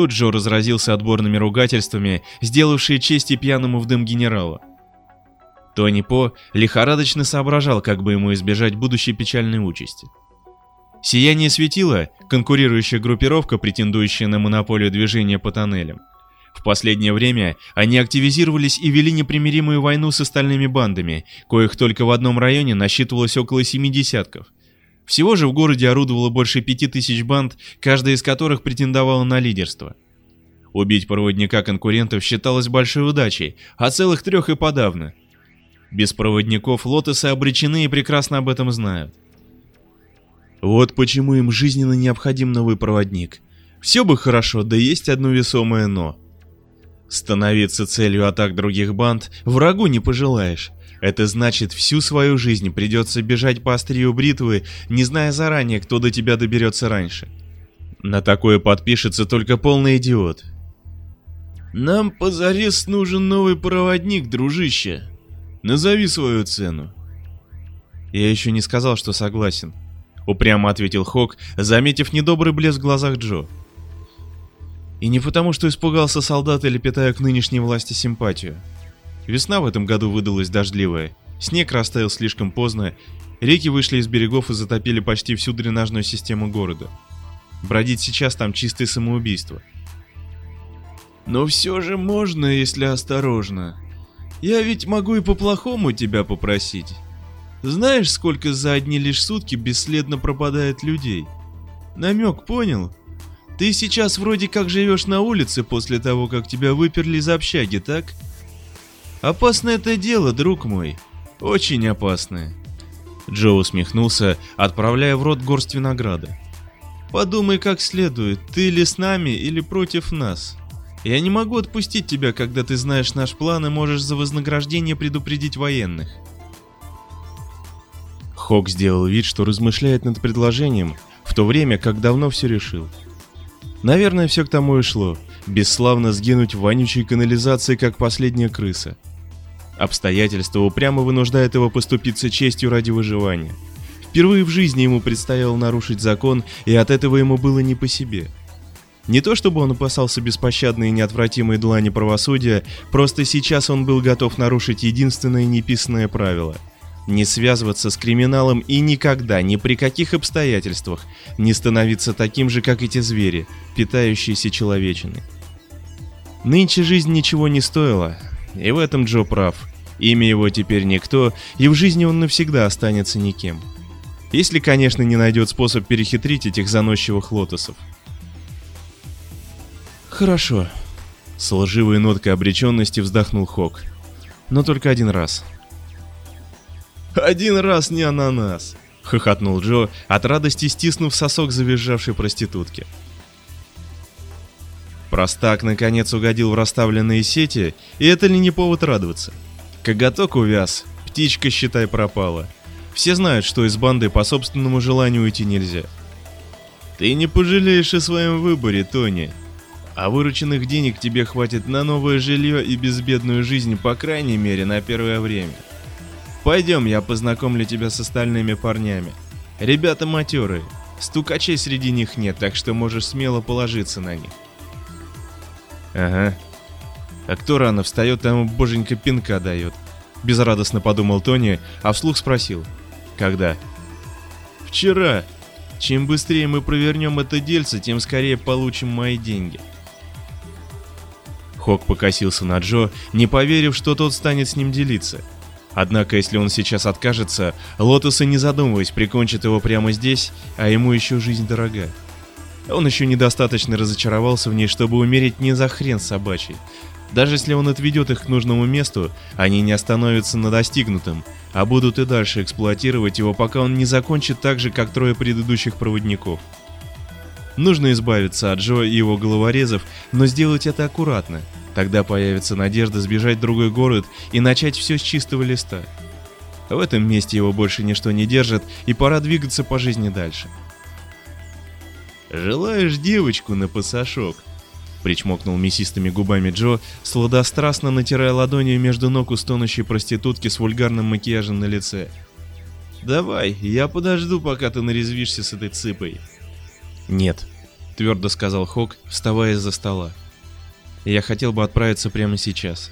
Тут Джо разразился отборными ругательствами, сделавшие честь и пьяному в дым генерала. Тони По лихорадочно соображал, как бы ему избежать будущей печальной участи. Сияние светила, конкурирующая группировка, претендующая на монополию движения по тоннелям. В последнее время они активизировались и вели непримиримую войну с остальными бандами, коих только в одном районе насчитывалось около семи десятков. Всего же в городе орудовало больше пяти тысяч банд, каждая из которых претендовала на лидерство. Убить проводника конкурентов считалось большой удачей, а целых трех и подавно. Без проводников лотосы обречены и прекрасно об этом знают. Вот почему им жизненно необходим новый проводник. Все бы хорошо, да есть одно весомое «но». Становиться целью атак других банд врагу не пожелаешь. Это значит, всю свою жизнь придется бежать по острию бритвы, не зная заранее, кто до тебя доберется раньше. На такое подпишется только полный идиот. «Нам позарез нужен новый проводник, дружище. Назови свою цену». Я еще не сказал, что согласен. Упрямо ответил Хок, заметив недобрый блеск в глазах Джо. И не потому, что испугался солдат или питая к нынешней власти симпатию. Весна в этом году выдалась дождливая, снег растаял слишком поздно, реки вышли из берегов и затопили почти всю дренажную систему города. Бродить сейчас там чистое самоубийство. Но все же можно, если осторожно. Я ведь могу и по-плохому тебя попросить. Знаешь, сколько за одни лишь сутки бесследно пропадает людей? Намек понял? Ты сейчас вроде как живешь на улице после того, как тебя выперли из общаги, так? Опасное это дело, друг мой. Очень опасное. Джо усмехнулся, отправляя в рот горсть винограда. Подумай как следует, ты ли с нами или против нас. Я не могу отпустить тебя, когда ты знаешь наш план и можешь за вознаграждение предупредить военных. Хок сделал вид, что размышляет над предложением, в то время как давно все решил. Наверное, все к тому и шло. Бесславно сгинуть в вонючей канализации, как последняя крыса. Обстоятельства упрямо вынуждают его поступиться честью ради выживания. Впервые в жизни ему предстояло нарушить закон, и от этого ему было не по себе. Не то чтобы он опасался беспощадной и неотвратимой длани правосудия, просто сейчас он был готов нарушить единственное неписанное правило – не связываться с криминалом и никогда, ни при каких обстоятельствах, не становиться таким же, как эти звери, питающиеся человечиной. Нынче жизнь ничего не стоила, и в этом Джо прав. Имя его теперь никто, и в жизни он навсегда останется никем. Если, конечно, не найдет способ перехитрить этих заносчивых лотосов. Хорошо. С лживой ноткой обреченности вздохнул Хок. Но только один раз. «Один раз не ананас!» — хохотнул Джо, от радости стиснув сосок завизжавшей проститутки. Простак наконец угодил в расставленные сети, и это ли не повод радоваться? Коготок увяз, птичка, считай, пропала. Все знают, что из банды по собственному желанию уйти нельзя. Ты не пожалеешь о своем выборе, Тони. А вырученных денег тебе хватит на новое жилье и безбедную жизнь, по крайней мере, на первое время. Пойдем, я познакомлю тебя с остальными парнями. Ребята матерые, стукачей среди них нет, так что можешь смело положиться на них. Ага. А кто рано встает, тому боженька пинка дает. Безрадостно подумал Тони, а вслух спросил. Когда? Вчера. Чем быстрее мы провернем это дельце, тем скорее получим мои деньги. Хок покосился на Джо, не поверив, что тот станет с ним делиться. Однако, если он сейчас откажется, Лотосы, не задумываясь, прикончат его прямо здесь, а ему еще жизнь дорога. Он еще недостаточно разочаровался в ней, чтобы умереть не за хрен собачий. Даже если он отведет их к нужному месту, они не остановятся на достигнутом, а будут и дальше эксплуатировать его, пока он не закончит так же, как трое предыдущих проводников. Нужно избавиться от Джо и его головорезов, но сделать это аккуратно – Тогда появится надежда сбежать в другой город и начать все с чистого листа. В этом месте его больше ничто не держит, и пора двигаться по жизни дальше. «Желаешь девочку на пасашок?» Причмокнул мясистыми губами Джо, сладострастно натирая ладонью между ног у стонущей проститутки с вульгарным макияжем на лице. «Давай, я подожду, пока ты нарезвишься с этой цыпой». «Нет», твердо сказал Хок, вставая из-за стола. Я хотел бы отправиться прямо сейчас.